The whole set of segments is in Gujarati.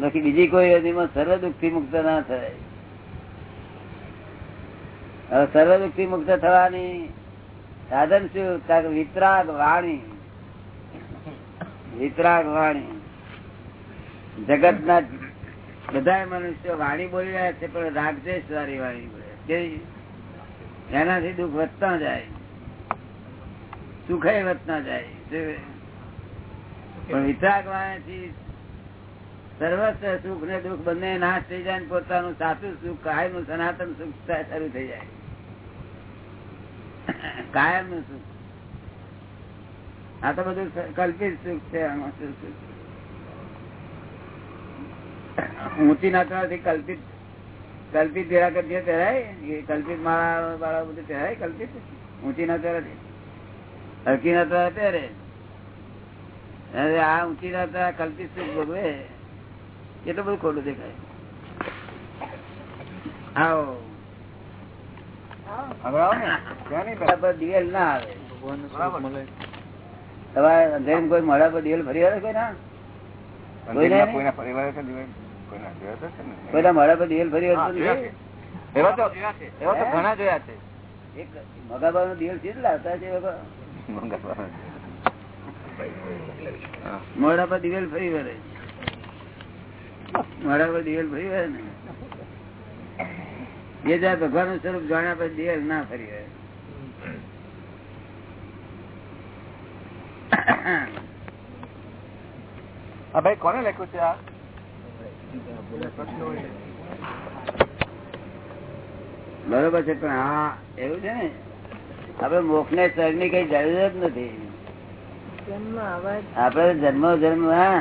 બાકી બીજી કોઈ યોનિમાં સર્વ દુઃખ મુક્ત ના થાય. હવે સર્વ દુઃખ મુક્ત થવાની સાધન શું? વિતરાગ વાણી. વિતરાગ વાણી. જગત ના બધા મનુષ્યો વાણી બોલી રહ્યા છે, પણ રાગદેશ વાળી વાણી બોલે કેવી? એનાથી દુઃખ વધતા જાય, સુખે વધતા જાય. પણ વિતરાગ વાણીથી સર્વસ્વ સુખ ને દુઃખ બંને નાશ થઈ જાય પોતાનું સાચું સુખ કાયમનું સનાતન સુખ શરૂ થઈ જાય. કાયમનું સુખ. આ તો બધું કલ્પિત સુખ છે ઊંચી નાચવાથી કલ્પિત કલ્પિત નિરાકર જે પહેરાય, એ કલ્પિત માળા વાળા બધું પહેરાય કલ્પિત? ઊંચી નાચવાથી. હલકી નાચવા પહેરે. આ ઊંચી નાચવા કલ્પિત સુખ ભોગવે. એટલું બધું ખોટું દેખાય. આવો. દિવેલ ના આવે. તમારે અંધેરી કોઈ મળા પર દિવેલ ફરી આવે કોઈ ના? કોઈના મળા પર દિવેલ ફરી આવે એવા તો એવા તો ઘણા જોયા છે. એક મગાબા નો દિવેલ ચીજ લાવતા છે મોડા પર દિવેલ ફરી વળે પર દિવેલ ફરી ને. ભગવાનનું સ્વરૂપ જાણ્યા પછી દિવેલ ના ફરી હોય. હા ભાઈ કોને લખ્યું છે આ? બરોબર છે પણ હા એવું છે ને આપડે મોક્ષ ને શરીરની કઈ જરૂર જ નથી આપડે જન્મ જન્મ હા.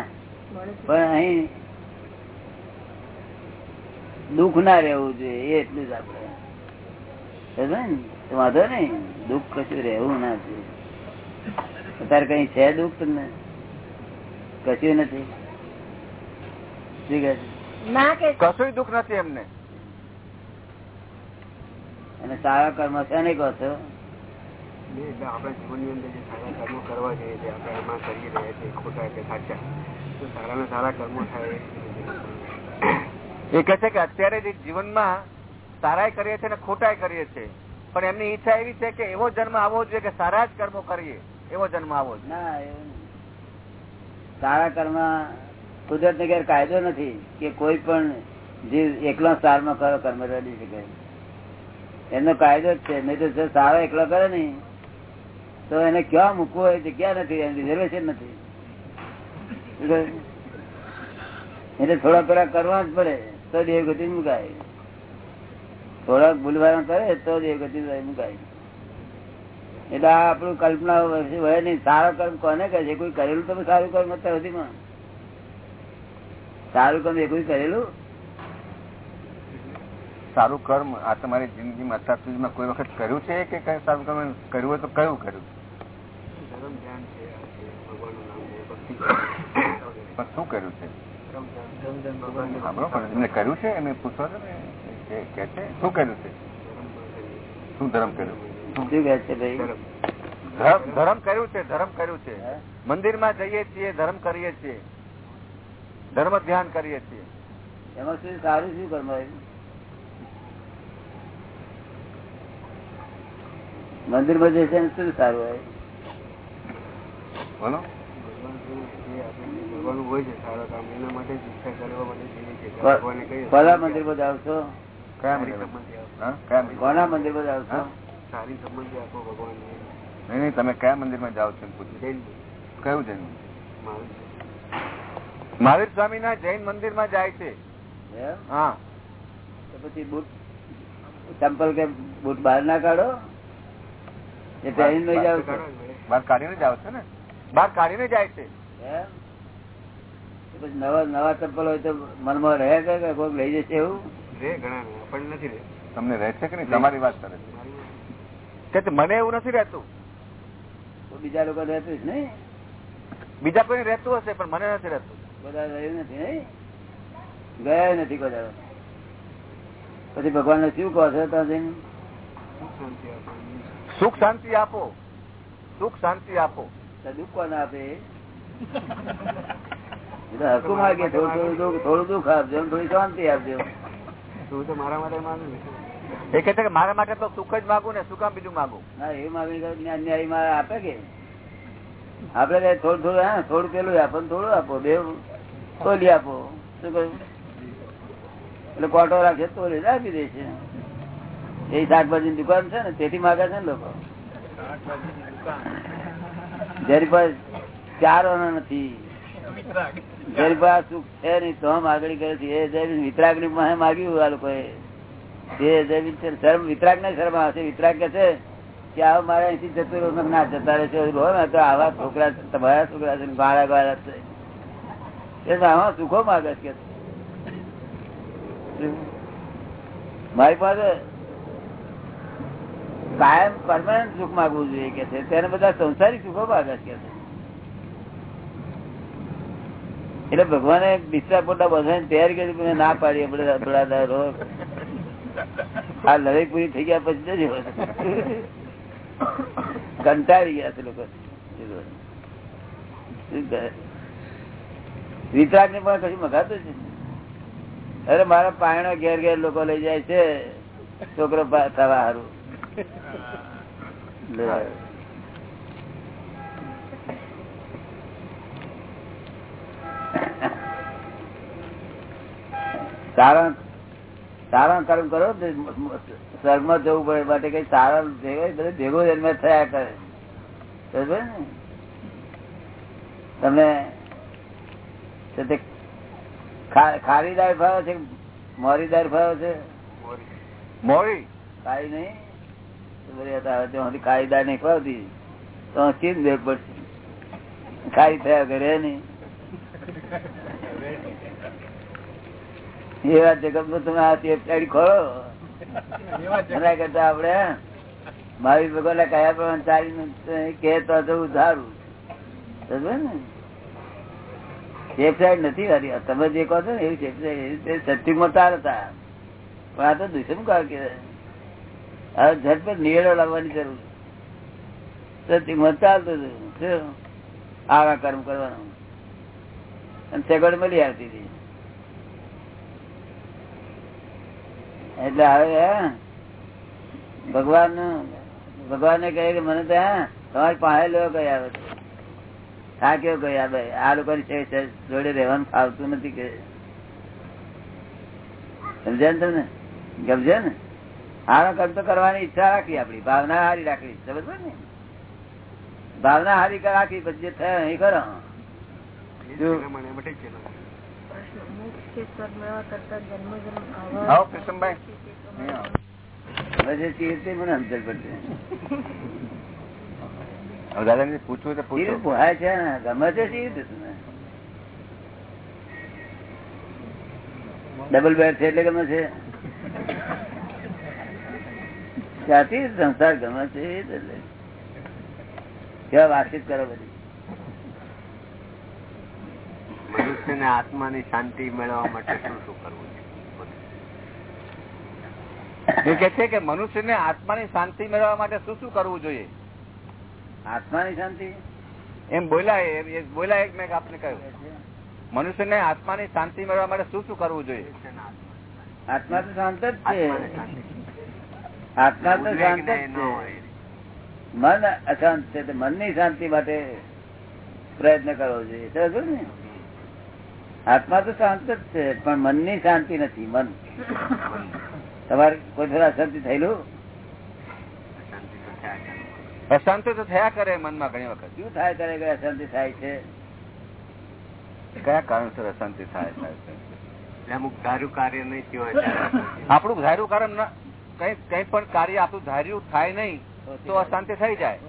પણ અહીં દુઃખ ના રહેવું જોઈએ એટલું જ આપડે વાંધો નઈ દુઃખ કશું રહેવું ના જોઈએ. અત્યારે કઈ છે દુઃખ તમને? કશું નથી? શું કહે છે? ના કે કશું દુઃખ નથી એમને. અને સારા કર્મ છે નહીં કહો છો? આપણા જીવનની અંદર જે સારા કર્મો કરવા જોઈએ જે આપણે એમાં કરી રહ્યા છીએ ખોટા કે સાચા તો સારા ને સારા કર્મો થાય એ કે છે કે અત્યારે જે જીવનમાં સારાય કરીએ છીએ ખોટાય કરીએ છીએ, પણ એમની ઈચ્છા એવી છે કે એવો જન્મ આવવો જોઈએ કે સારા જ કર્મો કરીએ, એવો જન્મ આવવો. સારા કર્મ કુદરત ને કાયદો નથી કે કોઈ પણ જીવ એકલો સારમાં કરો કર્મ રડી શકે. એનો કાયદો જ છે, નહીં તો જો સારો એકલો કરે ને, તો એને ક્યાં મૂકવું એ જગ્યા નથી એમ રિઝર્વેશન નથી. એટલે થોડા થોડા કરવા જ પડે. તો દેવ ગતિ મુકાય. થોડાક ભૂલવાના કરે તો દેવ ગતિ મુકાય. એટલે આ આપણું કલ્પના હોય નહીં. સારો કર્મ કોને કહે છે? કોઈ કરેલું તમે સારું કર્મ અત્યાર સુધીમાં સારું કર્મ એ કોઈ કરેલું? સારું કર્મ આ તમારી જિંદગીમાં અત્યાર સુધીમાં કોઈ વખત કર્યું છે કે કઈ સારું કર્મ કર્યું હોય તો કયું કર્યું? ધર્મ ધ્યાન છે આ છે ભગવાનનું નામ છે ભક્તિ પણ શું કર્યું છે? એમને કર્યું છે? એમને પૂછવા દો ને? કે છે? શું કર્યું છે? શું ધર્મ કર્યું? શું? કહે છે ધર્મ. કર્યું છે ધર્મ કર્યું છે. મંદિરમાં જઈએ છીએ ધર્મ કરીએ છીએ. ધર્મ ધ્યાન કરીએ છીએ. એમાં શું સારું શું કર્મ મંદિરમાં જશે શું સારું હોય? બોલો. ભગવાનનું હોય છે સારા કામ. એના માટે જ ઈચ્છા કરવા માટે જઈએ છીએ કોના મંદિરમાં જાવ છો. મંદિર મંદિર કોના મંદિરમાં જાવ છો સારી સંબંધી આપો ભગવાન નહીં નહીં તમે કયા મંદિરમાં જાઓ છો પૂછ્યું કયું જૈન મહાવીર સ્વામી. ના જૈન મંદિરમાં જાય છે. એમ? હા. તો પછી બુટ ચંપલ કે બુટ બહાર ના કાઢો? એ પહેરીને લઈ જાવ બહાર કાઢીને જાવ છો ને? બહાર કાઢીને જાય છે. પછી નવા નવા ચપ્પલ હોય તો મનમાં રહે કે કે કોઈક લઈ જશે એવું? રે ઘણા આપણને નથી રે તમને રહે છે કે નહીં? તમારી વાત કરે છે. કે મને એવું નથી રહેતું. બીજા લોકો રહેતું જ નહીં. બીજા કોઈ રહેતું હશે પણ મને નથી રહેતું. બધા રહ્યું નથી નહીં? ગયા નથી બધા પછી ભગવાન ને શું કહો છો ત્યાં જઈને? સુખ શાંતિ આપણને સુખ શાંતિ આપો. સુખ શાંતિ આપો. દુઃખ કોને આપે? એટલે હકું થોડું થોડું થોડું દુઃખ આપજો થોડી શાંતિ આપજો. હું તો મારા માટે માનું એ કે મારા માટે તો સુખ જ માગું ને શું કામ બીજું માગું? એ માગણી ને માં આપે કે? આપડે કઈ થોડું થોડું હા થોડું પેલું આપો થોડું આપો બે તોલી આપો. શું કહ્યું? એટલે કોટો રાખે તોલી આપી દે છે. એ શાકભાજી દુકાન છે ને તેથી માગે છે ને લોકો. જેની પાસે ચાર નથી. પાસે સુખ છે એ તો આવા સુખો માગે છે. મારી પાસે કાયમ પરમાનન્ટ સુખ માગવું જોઈએ કે છે. તેને બધા સંસારી સુખો માગે છે કે છે એટલે ભગવાને બિસ્તરા પોતા બધા તૈયાર કરી ના પાડી આપડે આ લડાઈ પૂરી થઈ ગયા પછી જજો કંટાળી ગયા છે લોકો. વિતરાગ ને પણ કશું મગાતું છે અરે મારા પાયણો ઘેર ઘેર લોકો લઈ જાય છે. છોકરો થવા હારું. સારા સારા કર્મ કરો સ્વર્ગમાં જવું પડે માટે કઈ સારા ભેગો જન્મ થયા કરે? તમને ખારી દાળ ફાવે છે મોરી દાળ ફાવે છે? મોરી. કાઈ નહીં? ખારી દાળ નહીં ભાવતી તો ચીજ ભેગ પડશે? ખારી થયા કરે નહીં. એ વાત જગતમાં તમે આ ચેપચાડી એના કરતા આપડે મારી ભગવાન કયા પ્રમાણે ચાલી કે તો જવું સારું સમજે ને? ચેપસાઈડ નથી વારી તમે જે કહો છો ને એવી ચેપસાઈડ સત્યુગમાં તાર હતા પણ આ તો દુષ્મ કહો કે હવે ઝટપટ નિવેડો લાવવાની જરૂર સત્યુગમાં ચાલતું હતું? આવા કર્મ કરવાનું. અને સેગડ મળી આવતી હતી. એટલે હવે ભગવાન ભગવાન કહે કે મને તો તમારી પાસે કઈ આવે હા કેવું કઈ આવે આ લોકો જોડે રહેવાનું ફાવતું નથી કે. સમજે ને તમને? ગમજે ને? આનો કર્મ તો કરવાની ઈચ્છા રાખી આપડી ભાવના હારી રાખવી સમજ ને? ભાવના હારી રાખી, પછી જે થયો કરો. આવો આવા કૃષ્ણભાઈ હવે જે ચીજ તે મને સમજણ પડશે હવે દાદાજી પૂછવું તો ચીજ પૂછો પોહાય છે ને ગમે છે ચીજ તમને ડબલ બેડ છે એટલે ગમે છે ક્યાંથી સંસાર ગમે છે એ જ એટલે કેવા વાતચીત કરો બધી મનુષ્યને આત્માની શાંતિ મેળવવા માટે શું શું કરવું છે? કે છે કે મનુષ્યને આત્માની શાંતિ મેળવવા માટે શું શું કરવું જોઈએ? આત્માની શાંતિ? એમ બોલાય એક મેં આપને કહ્યું. મનુષ્યને આત્માની શાંતિ મેળવવા માટે શું શું કરવું જોઈએ? આત્મા તો શાંત જ છે. આત્મા તો શાંત જ છે. મન અશાંત છે મનની શાંતિ માટે પ્રયત્ન કરવો જોઈએ. સમજો ને? આત્મા તો શાંત જ છે પણ મનની શાંતિ નથી મન. તમારે કોઈ ફેર અશાંતિ થયેલું? તો થયા કરે. અશાંતિ તો થયા કરે મનમાં ઘણી વખત. શું થાય કરે કે અશાંતિ થાય છે? કયા કારણસર અશાંતિ થાય થાય છે? અમુક ધાર્યું કાર્ય નહીં થયું હોય આપણું ધાર્યું કારણ કઈ કઈ પણ કાર્ય આપણું ધાર્યું થાય નહીં તો અશાંતિ થઈ જાય.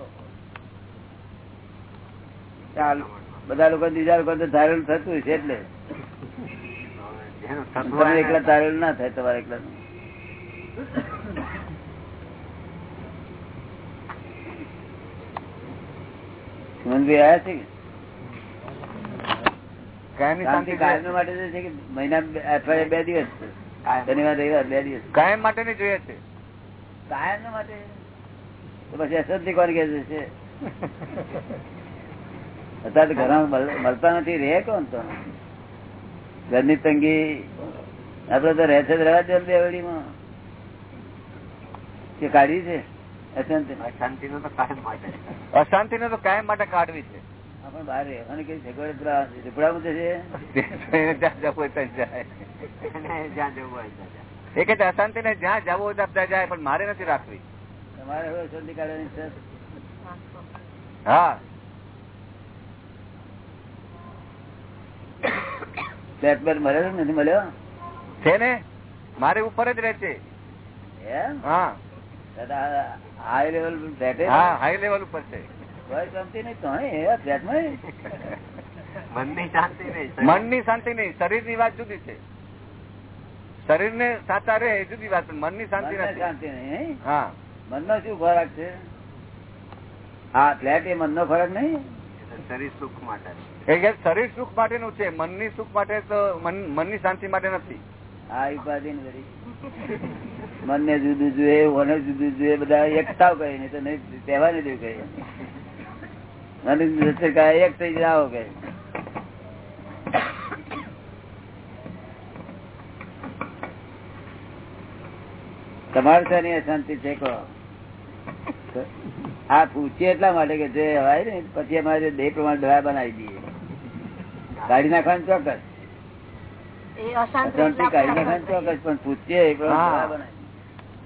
ચાલ. બધા લોકો બીજા લોકો ધાર્યું થતું હોય છે એટલે. તમે એકલા ને, ના થાય તમારે એકલા સુમનભાઈ છે કાયમ માટે તો છે કે મહિના બે- દિવસ છે. બે દિવસ. કાયમ માટેની જોઈએ છે. કાયમ માટે? પછી અસંતિ કોણ કે છે? અત્યારે ઘરમાં મળતા નથી. રે કોણ તો? ઘરની તંગી આપડે તો રહે છે રહેવા દે દેવડીમાં કે કાઢી છે? અશાંતિ. અશાંતિ નો તો કાયમ માટે. અશાંતિ ને તો કાયમ માટે કાઢવી છે. આપણે બહાર રહેવાની કઈ સગવડ. એ કે અશાંતિ ને જ્યાં જવું હોય ત્યાં જાય પણ મારે નથી રાખવી. તમારે હવે અશાંતિ કાઢવાની છે. હા. ફ્લેટ બેટ મળ્યો નથી મળ્યો? છે ને? મારે ઉપર જ રહે છે. હા. હાઈ લેવલ ફ્લેટ હા હાઈ લેવલ ઉપર છે. શાંતિ નહીં તો ફ્લેટમાં મનની શાંતિ નહીં મનની શાંતિ નહીં ની વાત જુદી છે. શરીર ને સાચા રે જુદી વાત મનની શાંતિ શાંતિ નહીં હા. મનનો શું ખોરાક છે? હા ફ્લેટ એ મનનો ખોરાક નહીં? શરીર સુખ માટે શરીર સુખ માટેનું છે, મનની સુખ માટે તો મન- મનની શાંતિ માટે નથી. આ ઉપાધિ ને મનને જુદું જોઈએ ઓને જુદું જોઈએ બધા એકતાવ કહે નહીં તો નહીં, તહેવાર નહીં કહે મને કહે એક થઈ જાઓ કે તમારે શાની અશાંતિ છે, કહો. આ પૂછીએ એટલા માટે કે જે હોય ને, પછી અમારે દેહ પ્રમાણે દવા બનાવી દઈએ. કાઢી નાખવાનું ચોક્કસ. એ અશાંત કાઢી નાખવાનું ચોક્કસ પણ પૂછીએ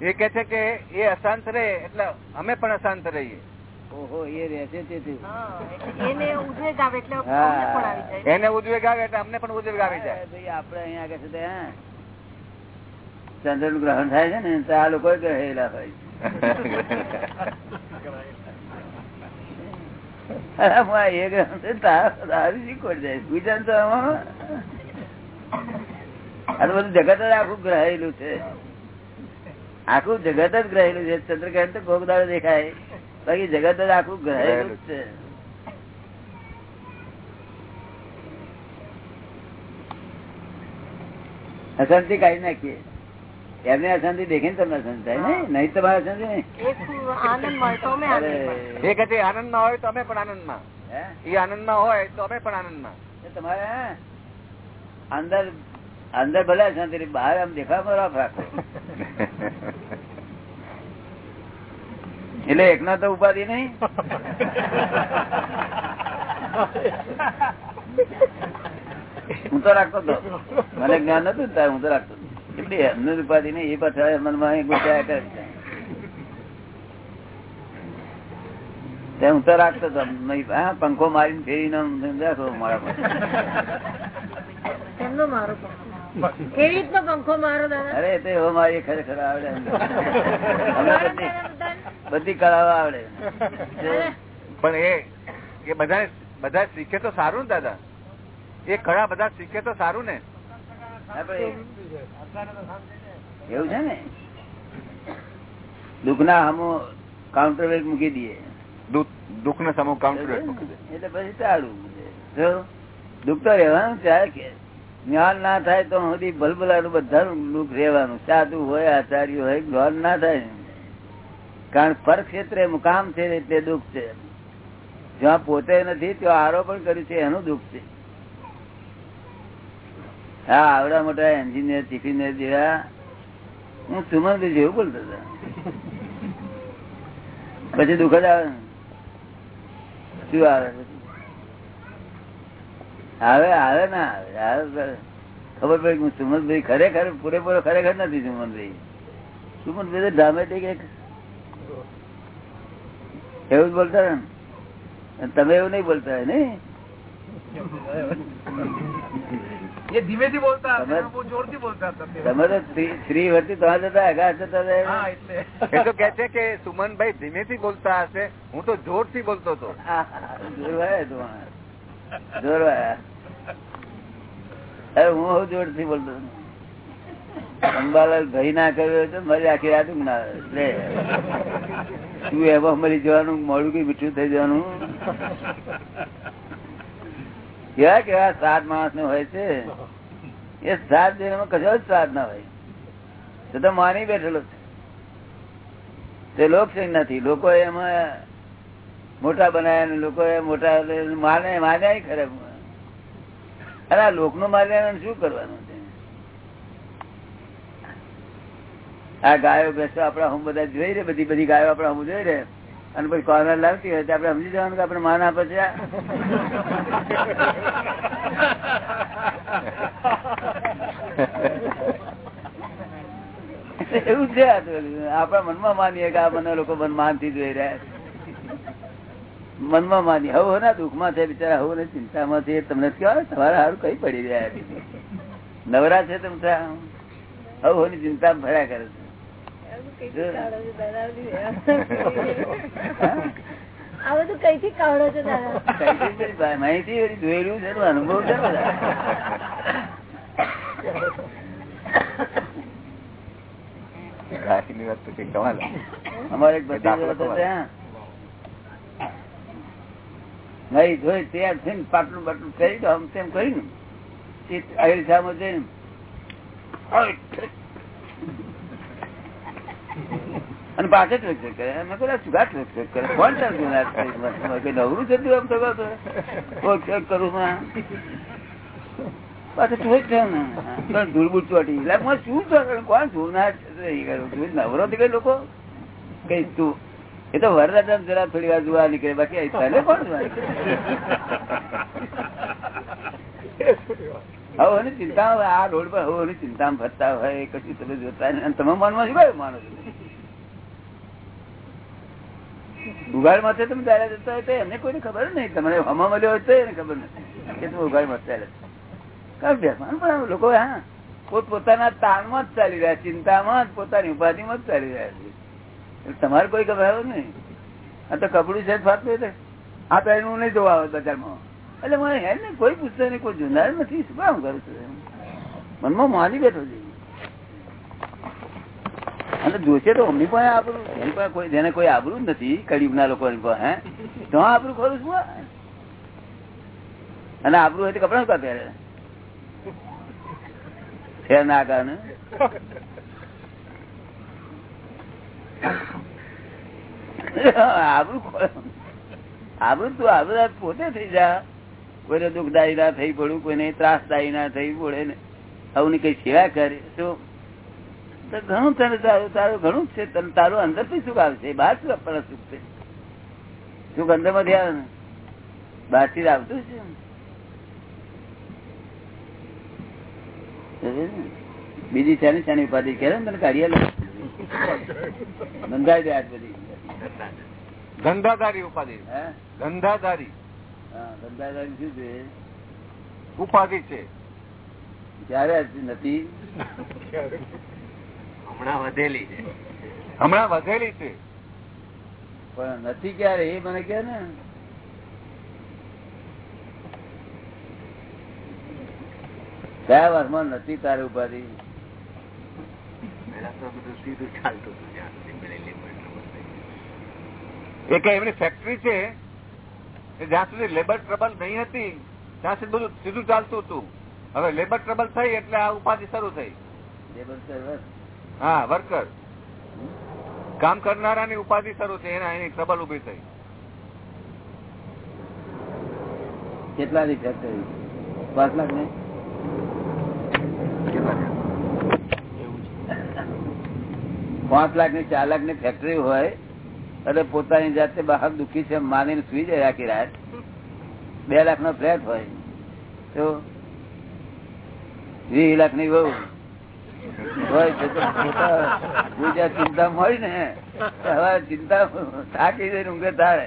એ કે છે કે એ અશાંત રહે એટલે અમે પણ અશાંત રહીએ. ઓહો એ રહેશે તેથી. એને ઉદ્વેગ આવે એટલે અમને પણ આવી ઉદ્વેગ આવે એટલે અમને પણ ઉદ્વેગ આવી જાય. ભાઈ આપડે અહીંયા આગળ છે ચંદ્રનું ગ્રહણ થાય છે ને આ લોકો ગ્રહેલા હોય. જગત જ આખું ગ્રહેલું છે આખું જગત જ ગ્રહેલું છે ચંદ્રગ્રહણ તો દાડો દેખાય બાકી જગત જ આખું ગ્રહેલું છે અશાંતિ કાઢી નાખીએ. એમને અશાંતિ દેખીને તમને અશાંતિ થાય? નહીં નહીં તમારે અશાંતિ નહીં. એક આનંદ આનંદ આનંદમાં હોય તો અમે પણ આનંદમાં એ આનંદમાં હોય તો અમે પણ આનંદમાં તમારે અંદર અંદર ભલે અશાંતિ બહાર આમ દેખાવા રાખ રાખો. એટલે એકના તો ઉપાધિ નહીં. હું તો રાખતો હતો. મને જ્ઞાન નતું હું તો રાખતો હતો. એટલે એમને ઉપાધિ નહીં એ પાછા મનમાં અહીં કરે છે. હું તો રાખતો હતો હા, પંખો મારીને ફેરીને રાખો મારા એમનો મારો કેવી રીતનો પંખો મારો અરે તો એવો મારી ખરેખર આવડે બધી કળાઓ આવડે. પણ એ એ બધા બધા શીખે તો સારું ને દાદા? એ કળા બધા શીખે તો સારું ને? એવું છે ને? દુઃખ ના હમો કાઉન્ટર વેટ મૂકી દઈએ. દુઃખ ના સમૂહ કાઉન્ટર એટલે પછી ચાલુ દુઃખ તો રહેવાનું ત્યારે કે? જ્ઞાન ના થાય તો સુધી ભલભલાનું બધાનું દુઃખ રહેવાનું. સાધુ હોય આચાર્ય હોય જ્ઞાન ના થાય. કારણ પર ક્ષેત્રે મુકામ છે તે દુઃખ છે. જ્યાં પોતે નથી ત્યાં આરોપણ કર્યું છે એનું દુઃખ છે. હા, આવડા મોટા એન્જિનિયર ચીફ હું સુમન જેવું બોલતો હતો. પછી દુઃખ જ આવે. શું આવે આવે આવે ના આવે આવે ખબર પડી કે સુમનભાઈ ખરેખર, પૂરેપૂરો ખરેખર નથી સુમનભાઈ સુમનભાઈ તો ડ્રામેટિક એક. એવું જ બોલતા તમે એવું નહીં બોલતા હોય ધીમે થી બોલતા એમાં બહુ જોરથી બોલતા તમે તો સ્ત્રી- સ્ત્રી વર્તી તો જતા આગા જતા હા એ તો કે છે કે સુમનભાઈ ધીમેથી બોલતા હશે હું તો જોરથી બોલતો હતો. અરે હું જોરથી બોલતો અંબાલાલ ભાઈ ના કર્યો તો મારી આખી રાત ના લે. તું એમાં મરી જવાનું મોડું કે મીઠું થઈ જવાનું? કેવા કેવા સાત માણસ ને હોય છે? એ સાત જન્મ કશો જ સાત ના હોય. તો તો માની બેઠેલો છે. તે લોકસંગ નથી. લોકો એમાં મોટા બનાયા ને લોકો મોટા માને માન્યા ખરે. અરે આ લોકનું માર્યા શું કરવાનું છે? આ ગાયો બેસો આપડા હું બધા જોઈ રે, બધી બધી ગાયો આપડા હું જોઈ રે. અને પછી કોર્નર લાવતી હોય આપડે સમજી જવાનું કે આપડે માન આપે છે? એવું છે આપણા મનમાં માનીએ કે આ મને લોકો મન માનથી જોઈ રહ્યા. મનમાં માની હવે ના દુઃખમાં છે બિચારા, હવે ને ચિંતામાં છે. તમને કેવા તમારે સારું કઈ પડી રહ્યા. નવરા છે તમે હવે ની ચિંતા ભર્યા કરે છે. માહિતી જોયેલું છે અનુભવ છે બધા. રાશિની વાત તો કઈ કમાલ. અમારે એક ભાઈ જોઈ તૈયાર થઈને પાટલું બાટલું કરી દો આમ તેમ કરીને. તે અહિંસામાં જઈને. અને પાછળ ઠોક કરે. મેં કહ્યું, સુગા ટ્રેક કરે? કોણ કહ્યું, નવરું છે એમ તો કરું પાછું ઠોક છે ને. પણ ધૂળબૂળ ચોટી. એટલે શું કરું? કોણ ધૂળનાર છે? એ નવરો થી કઈ લોકો? કઈ તું? એ તો વરરાજા જરા થોડી વાર જોવા નીકળે. બાકી તને કોણ જોવા? હવે ચિંતા ચિંતા આ રોડ પર હવે ચિંતા ફરતા હોય, કશું તમે જોતા તમે મનમાં શું કયું માનો ઉઘાડ માથે તમે ત્યારે જતા હોય તો એમને કોઈને ખબર નહીં. તમને હમા મળ્યો હોય તો એને ખબર નથી. કે તમે ઉઘાડ માથે લોકો, હા, પોત પોતાના તાણમાં જ ચાલી રહ્યા ચિંતામાં જ, પોતાની ઉપાધિમાં જ ચાલી રહ્યા છે. તમારે કોઈ ખબર નહીં. આ તો કપડું છે ફાટલું આ પહેલું નહીં જોવા આવે બજારમાં. એટલે મને હે ને કોઈ પૂછતો નહીં, કોઈ જોનાર નથી. શું કામ કરું છું મનમાં માની બેઠો છે અને જોશે તો અમની પણ આબરું. એની પણ કોઈ જેને કોઈ આબરું જ નથી કડીબ ના પણ, હે? તો આબરું ખરું છું અને આબરું હોય તો કપડા કા પહેરે? છે ના કારણે આબરું આબરું તું આબરું પોતે થઈ જા. કોઈને દુઃખદાયી ના થઈ પડું કોઈને ત્રાસદાયી ના થઈ પડે ને. આવું કઈ સેવા કરે તો? તો ઘણું તને તારું તારું ઘણું છે. તને તારું અંદરથી સુખ આવશે બહાર સુખ આપવાના સુખ છે. સુખ અંદરમાંથી આવે ને? બહારથી આવતું છે. સમજે ને? બીજી શાની ઉપાધિ? કે ને તને કાઢી. બંધાઈ દે આજ બધી. ધંધાદારી ઉપાધિ. હે? ધંધાદારી ધંધાદારી શું છે? ઉપાધિ છે. ક્યારે નથી? હમણાં વધેલી છે. હમણાં વધેલી છે. પણ નથી ક્યારે એ મને કે ને. કયા વર્ષમાં નથી તારે ઉપાધિ? એ કે એમની ફેક્ટરી છે. જ્યાં સુધી લેબર ટ્રબલ નહીં હતી ત્યાં સુધી બધું સીધું ચાલતું હતું. હવે લેબર ટ્રબલ થઈ એટલે આ ઉપાધિ શરૂ થઈ. લેબર હા વર્કર કામ કરનારાની ઉપાધિ શરૂ થઈ એના એની ટ્રબલ ઊભી થઈ. કેટલા ની ફેક્ટરી પાંચ લાખ ને? પાંચ લાખની ચાર લાખની ફેક્ટરી હોય અને પોતાની જાતે બહાર દુખી છે માની સુઈ જાય આખી રાત. બે લાખ નો ફ્લેટ હોય. તો વીસ લાખની બહુ હોય ચિંતા હોય ને. હવે ચિંતા થાકી જઈને ઊંઘે તારે?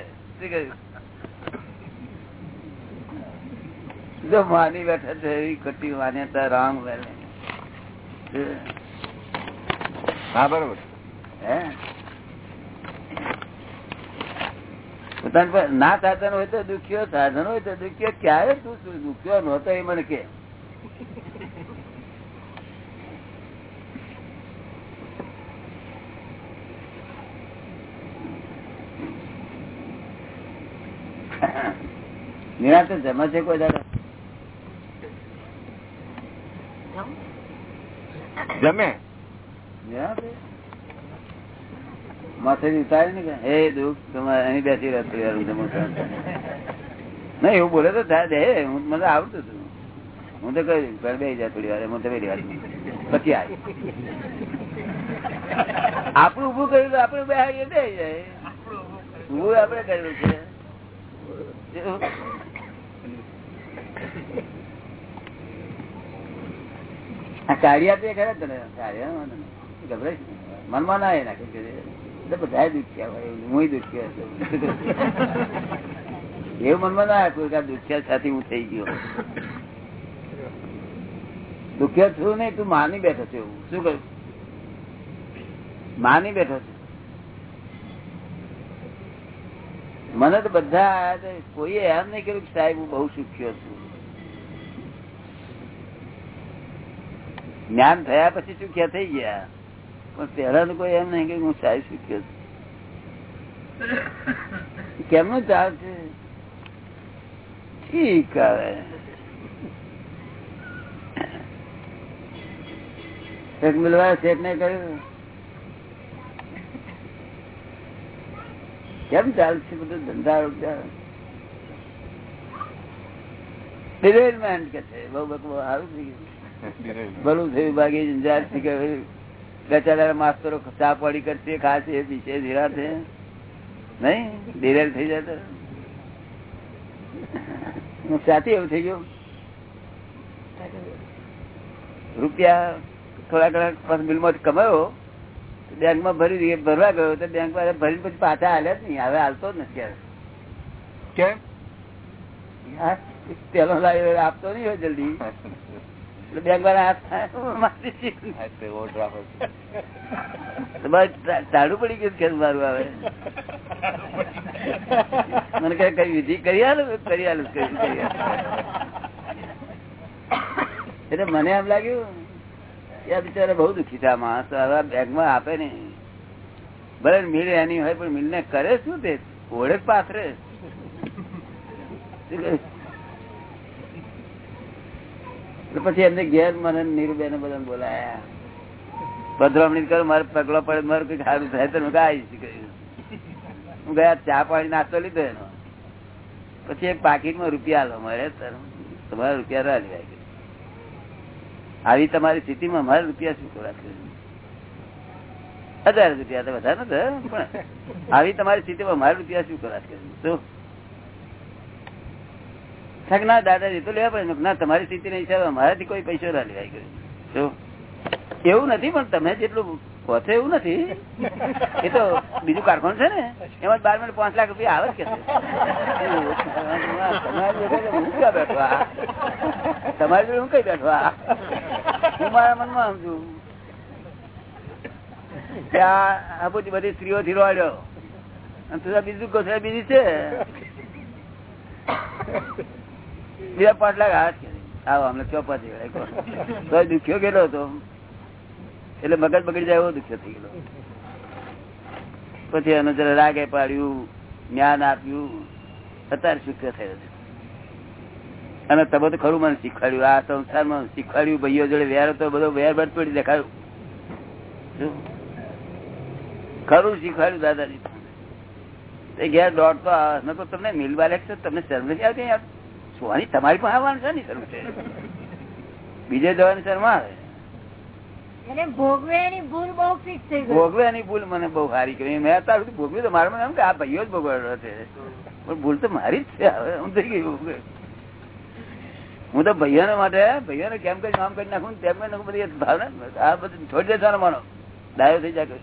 જો માની બેઠા છે એવી ખોટી માન્યતા રામ વેલે હા બરોબર. હે પોતાની પાસે ના સાધન હોય તો દુખ્યો સાધન હોય તો દુખ્યો ક્યારે તું શું દુખ્યો નહોતો એ મને કે. નિરાશ જમે છે કોઈ દાદા જમે? નિરાંતે? માથે ઉતારે ને બેસી રહેતું યાર, હું જમું છું." નહીં, એવું બોલે તો થાય, દે, હું મને આવડતું હતું. હું તો કહ્યું, ઘર બે જાય થોડી વાર હું તો પછી આવી આપણું ઉભું કર્યું તો આપણે બે જાય. ઉભું આપણે કરેલું છે. આ કાઢિયા તે ખરા તને નહીં. મનમાં ના એ નાખે માની બેઠો છે માની તો બધા કોઈએ એમ નહીં કર્યું કે સાહેબ હું બહુ સુખ્યો છું. જ્ઞાન થયા પછી સુખ્યા થઈ ગયા. પણ પહેલા કોઈ એમ નહીં કે હું સાહેબ સુખ્યો છું. કેમનું ચાલશે ઠીક આવે. એક મિલવા શેઠ ને કહ્યું કેમ ચાલશે બધું ધંધા રોજગાર? ડિવેલમેન્ટ કે છે બહુ બહુ સારું થઈ ગયું. ભલું થયું બાકી જંજારથી કે બેચારા માસ્તરો ચા પાડી કરશે ખાશે પીશે ધીરા છે નહીં? ડિરેલ થઈ જતો સાથી એવું થઈ ગયું? રૂપિયા થોડા ઘણા બિલમાં કમાયો. બેંકમાં ભરી દઈએ ભરવા ગયો તો બેંક વાળા ભરી પછી પાછા હાલ્યા જ નહીં. હવે હાલતો જ નથી કેમ? પેલો લાવ્યો આપતો નહીં હોય જલ્દી. એટલે બેંક વાળા હાથ મારી દીધી. તો બસ ટા- ટાઢું પડી ગયું ખેલ મારું આવે. મને કઈ કઈ વિધિ કરી આલું કરી આલું કરી કરી એટલે મને એમ લાગ્યું આ બિચારા બહુ દુઃખી છે આ માણસ હવે બેંકમાં આપે ને ભલે મિલ એની હોય પણ મિલ ને કરે શું તે? ઓળખ પાથરે શું કરે? એટલે પછી એમને ઘેર મને નીરુબેન બધા બોલાયા. પધરામણી કરો મારે પગલો પડે, મારે કઈ સારું થાય તો. કહ્યું હું ગયા ચા પાણી નાસ્તો લીધો એનો. પછી એક પાકીટમાં રૂપિયા લો મળે તમારા રૂપિયા રાહ લેવાય આવી તમારી સ્થિતિમાં મારે રૂપિયા શું કરવા હજાર રૂપિયા તો વધારે નથી પણ આવી તમારી સ્થિતિમાં મારે રૂપિયા શું કરવા શું? ના દાદાજી તો લેવા પડે ના તમારી સ્થિતિ ના હિસાબે અમારાથી કોઈ પૈસો ના લેવાય ગયો એવું નથી પણ તમે જેટલું પહોંચે એવું નથી. એ તો બીજું કારખાનું છે ને એમાં બાર મિનિટ પાંચ લાખ રૂપિયા આવે કે છે. તમારી જોડે હું કઈ બેઠો આ? હું મારા મનમાં સમજુ ત્યાં આ બધી બધી સ્ત્રીઓ ધીરવાડ્યો અને તું બીજું કહો છો, બીજી છે? મગજ બગડી જાય એવો દુખ્યો થઈ ગયેલો. પછી એનો જરા રાગે પાડ્યું, જ્ઞાન આપ્યું. અત્યારે સુખ્ય થયો છે. અને તમે તો ખરું મને શીખવાડ્યું. આ સંસારમાં શીખવાડ્યું, ભાઈઓ જોડે વેર તો બધો વેર બધ પડી દેખાયું ખરું શીખવાડ્યું દાદાજી. ઘેર દોડતો આવે. ન તો તમને મિલવા છે તમને શરમ નથી આવતી યાર સોની તમારી પણ આવવાનું છે ને શરમ છે? બીજે જવાની શરમ આવે. એને ભૂલ બહુ ફિક્સ થઈ ગઈ. ભોગવે એની ભૂલ મને બહુ સારી કરી. મેં અત્યાર સુધી ભોગવી તો મારા એમ કે આ ભાઈઓ જ ભોગવેલો છે. પણ ભૂલ તો મારી જ છે હવે હું થઈ ગઈ ભોગવે હું તો ભાઈઓને માટે ભાઈઓને કેમ કરી આમ કરી નાખું ને તેમ કરી નાખું બધી ભાવના આ બધું છોડી દેવાનો માનો. ડાયો થઈ જાય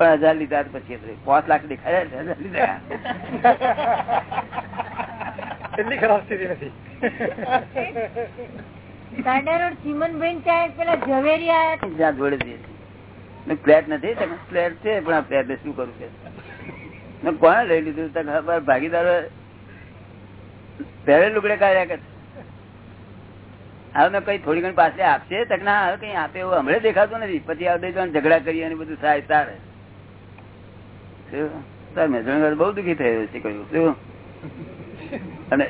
પણ હજાર લીધા પછી પાંચ લાખ દેખાયા લીધા. એટલી ખરાબ સ્થિતિ નથી. ભાગીદારો પહેરે લુગડે કાઢ્યા કરે હવે મેં કઈ થોડી ઘણી પાસે આપશે? તક ના હવે કઈ આપે એવું હમણાં દેખાતું નથી. પછી આવડે ઝઘડા કરી અને બધું થાય મેં બહુ દુઃખી થયું છે કહ્યું શું? અને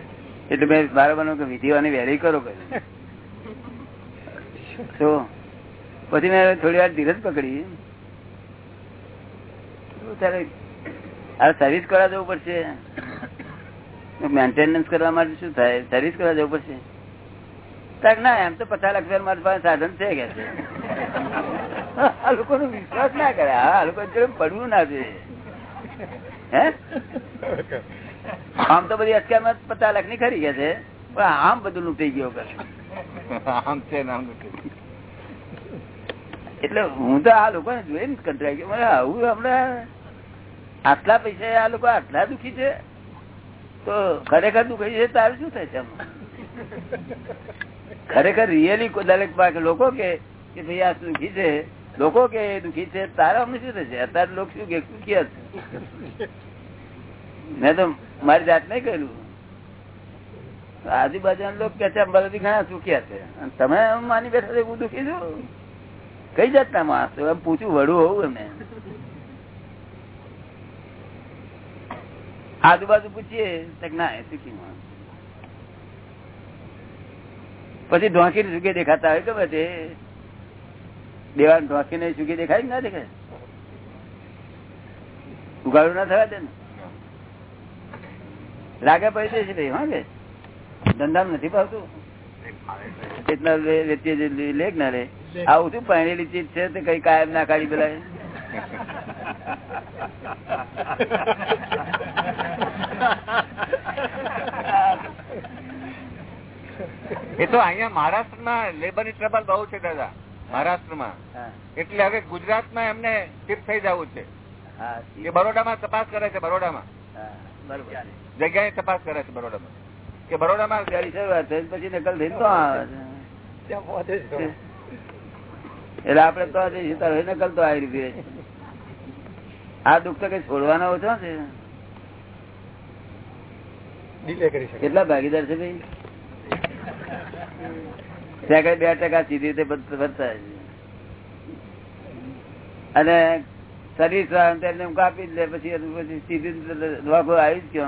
એટલે મેં બરાબર કે વિધિવાની વેરી કરો કહ્યું શું? પછી મેં થોડી વાર ધીરજ પકડી. સર્વિસ કરવા જવું પડશે. મેન્ટેનન્સ કરવા માટે શું થાય? સર્વિસ કરવા જવું પડશે. ના, એમ તો પચાસ લાખ રૂપિયા મારી પાસે સાધન છે કે આ લોકોનો વિશ્વાસ ના કરે. આ લોકો પડવું ના જોઈએ. હે? આમ તો બધી અટકામાં પચાસ લાખની ખરી ગયા છે. પણ આમ બધું લૂંટાઈ ગયો આમ છે આમ એટલે હું તો આ લોકો જોઈને કંટાળી ગયો. મને આવું હમણાં આટલા પૈસા આ લોકો આટલા દુખી છે? તો ખરેખર દુખી છે તારે શું થાય છે? ખરેખર રિયલી લોકો કે કે ભાઈ આ દુખી છે? લોકો કે દુખી છે, તારા અમને શું થશે? અત્યારે લોકો શું કે? સુખી હશે મેં તો મારી જાત નહીં કર્યું. આજુબાજુ લોકો કે છે અંબાલાથી ઘણા સુખી હશે. તમે માની બેઠા છે હું દુખી છું? કઈ જાતના માણસ? છો? એમ પૂછ્યું વડું હોવું એમને. આજુબાજુ પૂછીએ ના, એ સુખી માણસ. પછી ઢોંકી સુખી દેખાતા હોય, ખબર છે? દેવાન ઢોકીને ચૂકી દેખાય ના દેખાય? ઉગાડું ના થવા દે ને. લાગે પડી છે ભાઈ હા કે? ધંધામાં નથી ભાવતું? કેટલા વેચીએ છે, લે લે. કે ના પહેરેલી ચીજ છે તે કઈ કાયમ ના કાઢી પેલા? એ તો અહીંયા મહારાષ્ટ્રમાં લેબરની ટ્રબલ બહુ છે દાદા. મહારાષ્ટ્રમાં. એટલે હવે ગુજરાતમાં એમને શિફ્ટ થઈ જવું છે. એ બરોડામાં તપાસ કરે છે બરોડામાં. હા, બરોબર જગ્યાએ તપાસ કરે છે બરોડામાં. કે બરોડામાં પછી નકલ થઈ તો. એટલે આપડે તો આજે નકલ તો આવી રીતે આ દુઃખ તો કઈ છોડવાનો ઓછો છે. ડીલે કરી શકે. કેટલા ભાગીદાર છે ભાઈ? ત્યાં બે ટકા સીધી રીતે બધ- અને સર્વિસ વાળાને કાપી જ પછી પછી સીધી રીતે આવી જ ગયો.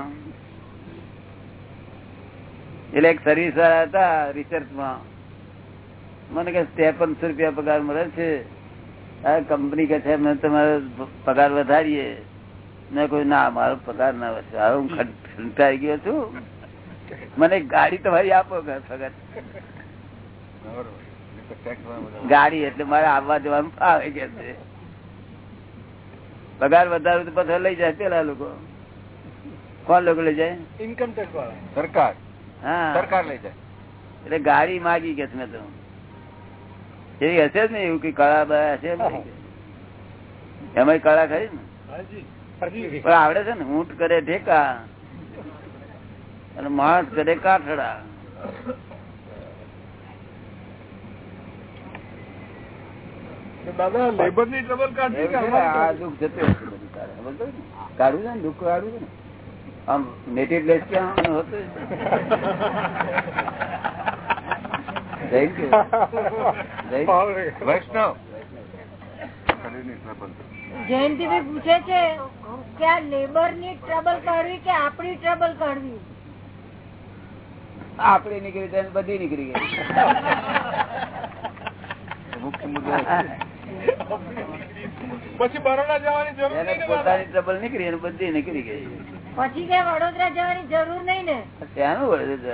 એટલે એક સર્વિસ વાળા હતા રિસર્ચમાં. મને કે ત્રેપનસો રૂપિયા પગાર મળે છે. આ કંપની કે છે મેં તમારો પગાર વધારીએ. મેં કોઈ ના, મારો પગાર ના વધશે હવે હું ખંટાઈ ગયો છું. મને ગાડી તમારી આપો ફગત ગાડી એટલે મારે આવવા જવાનું ફાવે કે પગાર વધારું તો પછી લઈ જાય પેલા લોકો. કોણ લોકો લઈ જાય? ઇન્કમ ટેક્સ વાળા. સરકાર. હા. સરકાર લઈ જાય. એટલે ગાડી માગી કે મેં તો. એવી હશે જ ને એવું કઈ કળા બધા હશે. એમાં કળા ખરી ને? પણ આવડે છે ને ઊંટ કરે ઠેકા અને માણસ કરે કાઠડા. દાદા લેબરની ટ્રબલ કાઢી? કાઢવું છે ને? દુઃખ કાઢવું છે ને? આમ ક્યાં હોતું. વૈષ્ણવ. જયંતિભાઈ પૂછે છે કે આ લેબરની ટ્રબલ કાઢવી કે આપણી ટ્રબલ કાઢવી? આપડી નીકળી બધી નીકળી ગઈ મુખ્ય મુદ્દો પછી બરોડા જવાની જરૂર નહીં પોતાની ટ્રબલ નીકળી અને બધી નીકળી ગઈ. પછી કે વડોદરા જવાની જરૂર નહીં ને? ત્યાંનું છે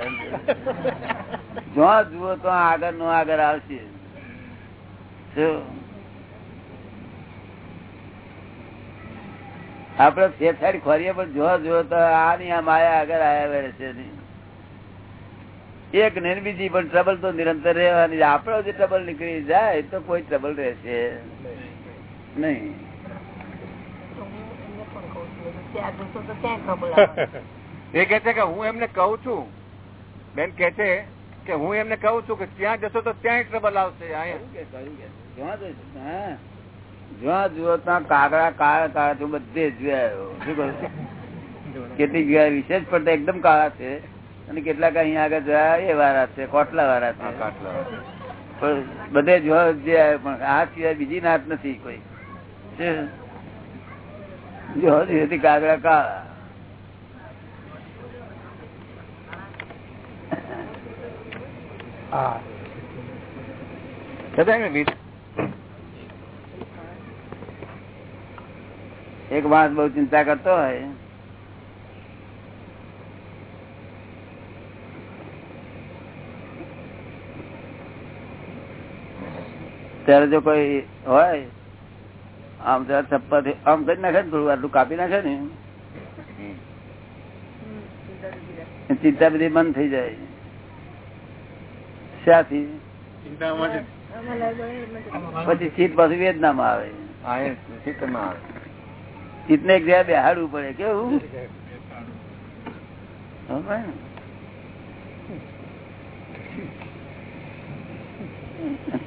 જો જુઓ તો આગળ નો આગળ આવશે? આપડે ફેરફાર ખોરીએ પણ જો જો તો આ ની આ માયા આગળ આયા રહેશે નહીં. એક ને બીજી પણ ટ્રબલ તો નિરંતર રહેવાની આપડો જે ટ્રબલ નીકળી જાય તો કોઈ ટ્રબલ રહેશે નહીં. એ કે છે કે હું એમને કઉ છું. બેન કે છે કે હું એમને કહું છું કે ત્યાં જશો તો ત્યાં ટ્રબલ આવશે. જ્યાં જુઓ ત્યાં કાગડા કાળા કાળા બધે જ જોયા કેટલીક વિશેષ પડતા એકદમ કાળા છે. અને કેટલાક અહીંયા આગળ જોયા એ વાળા છે કોટલા વાળા હા, છે. કાટલા. પણ બધે જો જે પણ આ સિવાય બીજી નાત નથી કોઈ. શું? જો જેથી કાગડા કાળા. હા. છતાં એમને વિચ- એક માણસ બહુ ચિંતા કરતો હોય. ત્યારે જો કોઈ હોય આમ જરા ચપ્પા આમ કરી નાખે ને થોડું આટલું કાપી નાખે ને ચિંતા બધી બંધ થઈ જાય. શાથી. ચિંતામાં પછી ચિત્ત પાછું વેદનામાં આવે. હા ને એક જગ્યા બેહાડવું પડે કેવું? સમજે?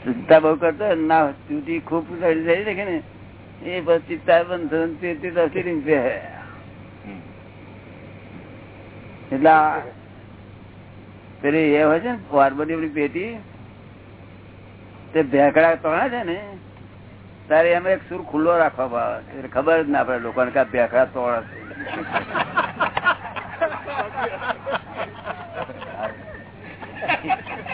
ચિંતા બહુ કરતો ના, ચૂંટી ખૂબ થઈ જાય ને. એ બસ ચિંતા બંધ છે. એટલે પેલી એ હોય છે ને પાર્વતી પેલી પેટી, તે ભેંકડા તોણા છે ને, તારે એમ એક સુર ખુલ્લો રાખવા આવે ખબર જ ના પડે લોકોને કે ભેકડા છે.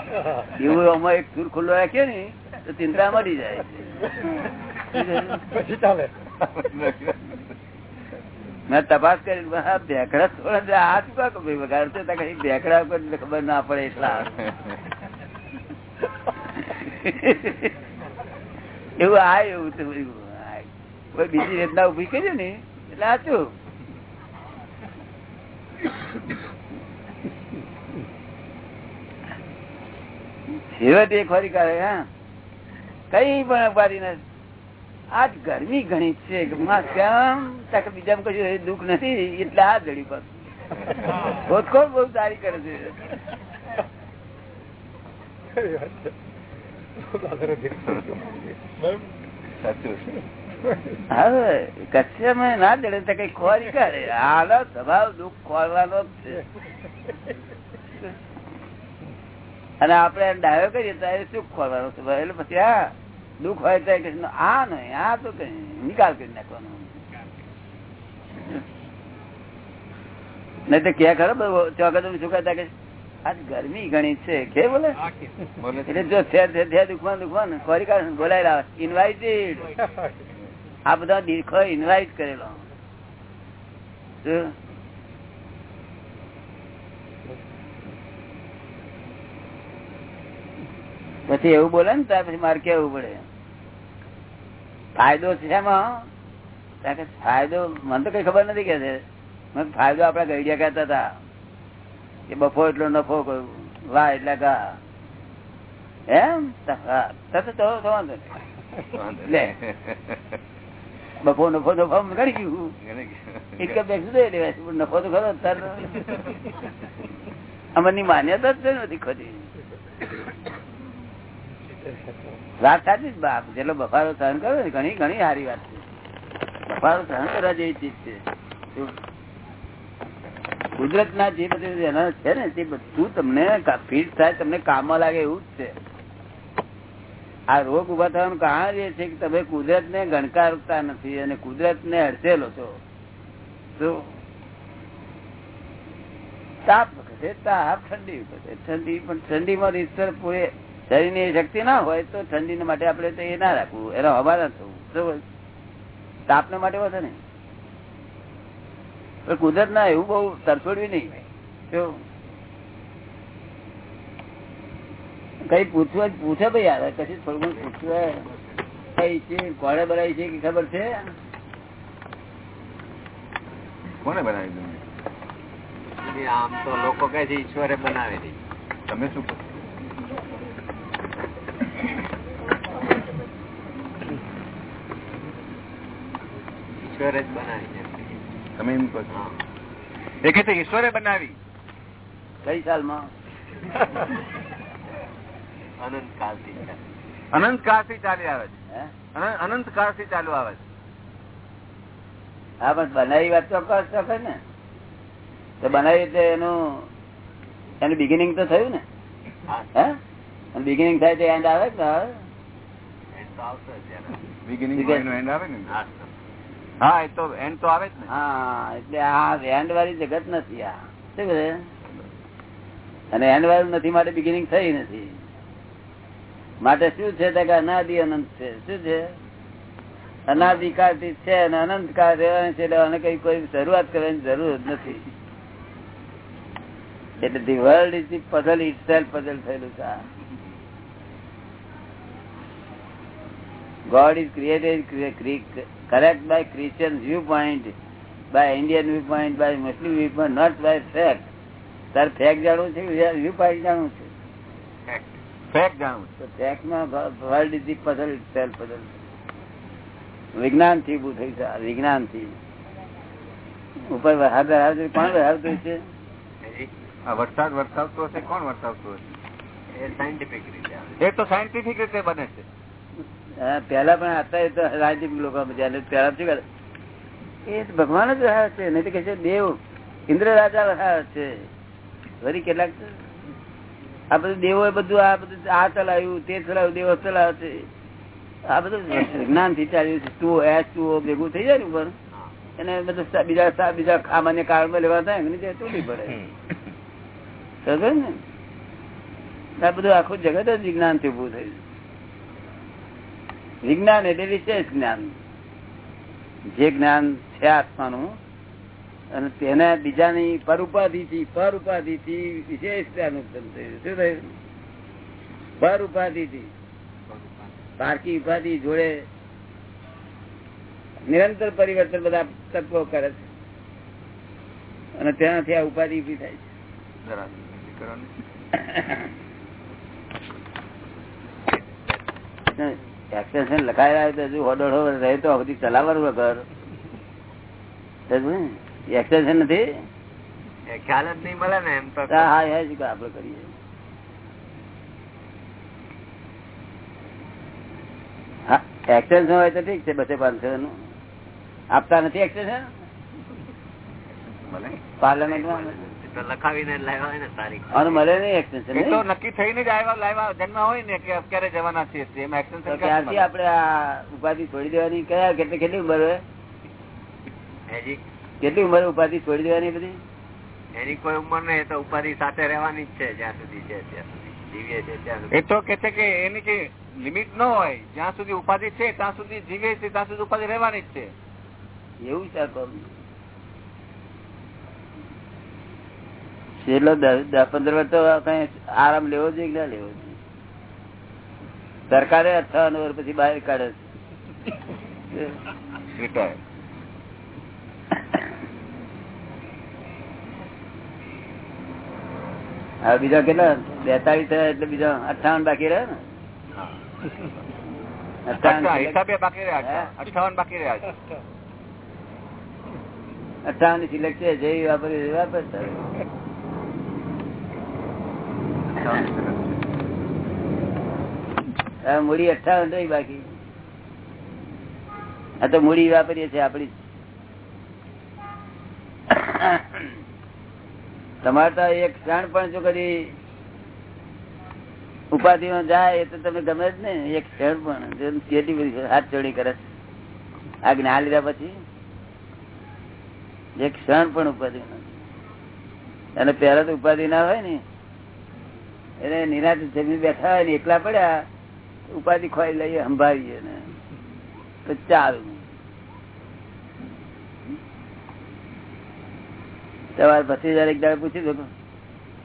એવું આમાં એક સુર ખુલ્લો રાખીએ ને તો ચિંતા મળી જાય. મેં તપાસ કરી આ ભેકડા તોડે આ શું કામ ભાઈ વગાડ છે? તો કઈ ઉપર ખબર ના પડે એટલા. એવું આ એવું. કોઈ બીજી રીતના ઊભી કરી ને એટલે આચું છેવટે એક કરે, હા. કઈ પણ ઉપાડી નથી આજ ગરમી ઘણી છે કેમ? કશું દુઃખ નથી, એટલે આ જડી પર. શોધખોળ બહુ સારી કરે છે. ના કઈ ખોરી કરે. આનો સ્વભાવ દુઃખ ખોરવાનો જ છે. અને આપણે ડાયો કરીએ તો સુખ ખોરવાનો એટલે પછી હા દુઃખ હોય તો કે આ નહીં આ તો કઈ નિકાલ કરી નાખવાનો. નહીં તો ક્યાં ખરો ચોકત શું કે આજ ગરમી ઘણી છે કે બોલે? એટલે જો દુખવાન દુખવાન ખોરી કાઢ બોલાય ઇન્વાઇટેડ આ બધા દીખો ઇન્વાઇટ કરેલો. પછી એવું બોલે ને ત્યાર પછી મારે કેવું પડે? ફાયદો છે એમાં. ફાયદો મને તો કઈ ખબર નથી કે છે. ફાયદો આપડે ગઈડિયા કહેતા હતા કે બફો એટલો નફો કહ્યું વાહ એટલે ગા એમ. બફો નફો નફો કરી ગયું. ઇન્કમ ટેક્સ પણ નફો તો ખરો અમરની માન્યતા જ નથી ખોટી. વાત સાચી જ બાપ, જેટલો બફારો સહન કર્યો ને ઘણી ઘણી સારી વાત છે. બફારો સહન કરવા જેવી ચીજ છે. કુદરત ના જે બધું છે ને, તે બધું તમને ફીટ થાય, તમને કામમાં લાગે એવું જ છે. આ રોગ ઊભા થવાનું કારણ એ છે કે તમે કુદરત ને ગણકારતા નથી અને કુદરત ને અડચેલો છો. શું? તાપ વખતે તાપ, ઠંડી વખતે. ઠંડી પણ, ઠંડીમાં રીતસર પૂરે શરીરની શક્તિ ના હોય તો ઠંડી માટે આપણે તો એ ના રાખવું. એનો હવા ના થવું. માટે વધે ને કુદરત ના એવું બહુ તરછોડવી નહીં? કઈ પૂછવું પૂછે ભાઈ યાર કશું થોડું પૂછવું કઈ છે બનાવી છે કે ખબર છે? કોને બનાવી આમ તો લોકો કહે છે ઈશ્વરે બનાવેલી. તમે શું ઈશ્વરે જ બનાવી તમે એમ કહો છો. એ કે ઈશ્વરે બનાવી. કઈ સાલમાં? અનંત કાળથી છે. અનંત કાળથી ચાલી આવે છે. અનંત- અનંત કાળથી ચાલુ આવે છે. હા પણ બનાવી વાત ચોક્કસ ચોક્કસ ને. તો બનાવી એટલે એનું એનું બિગિનિંગ તો થયું ને. હા, હે? બિગિનિંગ થાય તો એન્ડ આવે ને. બિગિનિંગ એન્ડ આવે ને. જગત નથી આ. શું અને એન્ડ વાળું નથી, માટે બિગિનિંગ થઈ નથી. માટે શું છે? અનાદિ અનંત છે. શું છે? અનાદિકાળથી છે અને અનંતકાળ રહેવાની છે, એટલે કઈ કોઈ શરૂઆત કરવાની જરૂર જ નથી. એટલે the world is the puzzle itself puzzle થયેલું છે God is created correct by Christian viewpoint, by Indian viewpoint, by Muslim viewpoint, not by fact. તારે ફેક જાણવું છે વ્યૂ પોઈન્ટ જાણવું છે? ફેક જાણવું તો ફેકમાં world is the puzzle self puzzle વિજ્ઞાનથી ઉભું થયું છે વિજ્ઞાનથી ઉપર વરસાદ વરસાદ કોણ વરસાવતું છે? આ વરસાદ વરસાવતો હશે કોણ વરસાવતું હશે? એ સાયન્ટિફિક રીતે એ તો સાયન્ટિફિક રીતે બને છે. પેલા પણ અત્યારે તો રાજ્ય લોકો પેલા શું કરે? એ ભગવાન જ રહ્યા છે, નહીં તો કે છે દેવ, ઇન્દ્ર રાજા વહાવે છે. વરી કેટલાક આ બધું દેવો બધું, આ બધું આ ચલાવ્યું, તે ચલાવ્યું, દેવો ચલાવે છે. આ બધું જ્ઞાનથી ચાલ્યું છે. તું એચ તું ભેગું થઈ જાય ઉપર? એને બધું બીજા બીજા સામાન્ય કાળમાં લેવા થાય ને તે તૂટી પડે. સમજ ને? આ બધું આખું જગત જ વિજ્ઞાન ઉભું થયું વિજ્ઞાન એટલે વિશેષ જ્ઞાન. જે જ્ઞાન છે આત્માનું અને તેને બીજાની પર ઉપાધિ થી પર ઉપાધિ થી વિશેષ જ્ઞાન ઉત્પન્ન થયું. શું થયું? પર ઉપાધિ થી પારકી ઉપાધિ જોડે નિરંતર પરિવર્તન બધા તત્વો કરે છે. અને તેનાથી આ ઉપાધિ ઊભી થાય છે. એક્સટેન્શન લખાયેલા તો હજુ હોડો રહે તો બધી ચલાવવાનું વગર એક્સટેન્શન નથી? ખ્યાલ જ નહીં મળે ને એમ તો. હા હા આપડે કરીએ. હા એક્સટેન્શન હોય તો ઠીક છે બસો પાંચસો નું. આપતા નથી એક્સટેન્શન ભલે. પાર્લામેન્ટમાં અને મળે નહીં એક્સટેન્શન તો નક્કી થઈને જ આવ્યા લાવ્યા જન્મ હોય ને કે ક્યારે જવાના છીએ એમાં તો extension ક્યારથી આપડે આ ઉપાધિ છોડી દેવાની. કયા કેટલી કેટલી ઉંમર હોય? કેટલી ઉંમર ઉપાધિ છોડી દેવાની બધી? એની કોઈ ઉંમર નહીં તો ઉપાધિ સાથે રહેવાની જ છે જ્યાં સુધી છે ત્યાં સુધી. જીવીએ છે ત્યાં સુધી. એ તો કે છે કે એની કે લિમિટ ન હોય જ્યાં સુધી ઉપાધિ છે ત્યાં સુધી જીવે છે ત્યાં સુધી ઉપાધિ રહેવાની જ છે. એવું છે આ કોમ. છેલ્લો દસ પંદર વર્ષ તો કઈ આરામ લેવો જોઈએ ના લેવો જોઈએ સરકારે અઠાવન વર્ષ પછી બહાર કાઢે છે. હવે બીજા કેટલા? બેતાલીસ થયા એટલે બીજા અઠાવન બાકી રહ્યા ને? અઠાવન બાકી રહ્યા અઠાવન બાકી રહ્યા અઠાવનની સિલેક્ટ છે જે વાપરી વાપરતા. મૂડી અઠાવન રહી બાકી. આ તો મૂડી વાપરીએ છીએ આપડી તમારે તો એક ક્ષણ પણ જો કદી ઉપાધિ જાય તો તમે ગમે જ ને, એક ક્ષણ પણ. કેટલી બધી હાથ જોડી કરે. આ જ્ઞાન લીધા પછી એક ક્ષણ પણ ઉપાધિ અને પેલા તો ઉપાધિ ના હોય ને એને નિરાશ જમીન બેઠા હોય ને એકલા પડ્યા ઉપાધિ ખોઈ લઈએ સંભાળીએ ને. તો ચાલુ. તમારે પછી જયારે એક દાડે પૂછી દો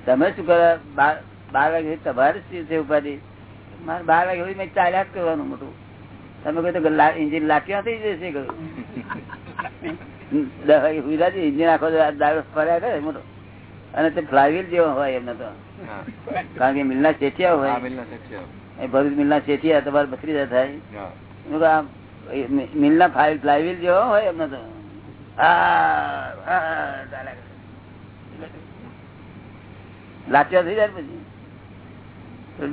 તમે શું કરો? બાર વાગે તમારે શું છે ઉપાધિ? મારે બાર વાગે સુધી મેં ચાલ્યા જ કરવાનું મોટું. તમે કહો તો ઇન્જિન લાખ્યા થઈ જશે? કહ્યું દસ વાગે સુવિધા ઇન્જિન આખો દાડો ફર્યા કરે મોટો. અને તે ફ્લાયવીલ જેવો હોય એમને તો. કારણ કે મિલના ચેટિયા હોય. એ ભરૂચ મિલના ચેટિયા તમારે બકરી થાય. મિલના ફ્લાયવીલ જેવો હોય એમને તો. લાચ્યા થઈ જાય પછી.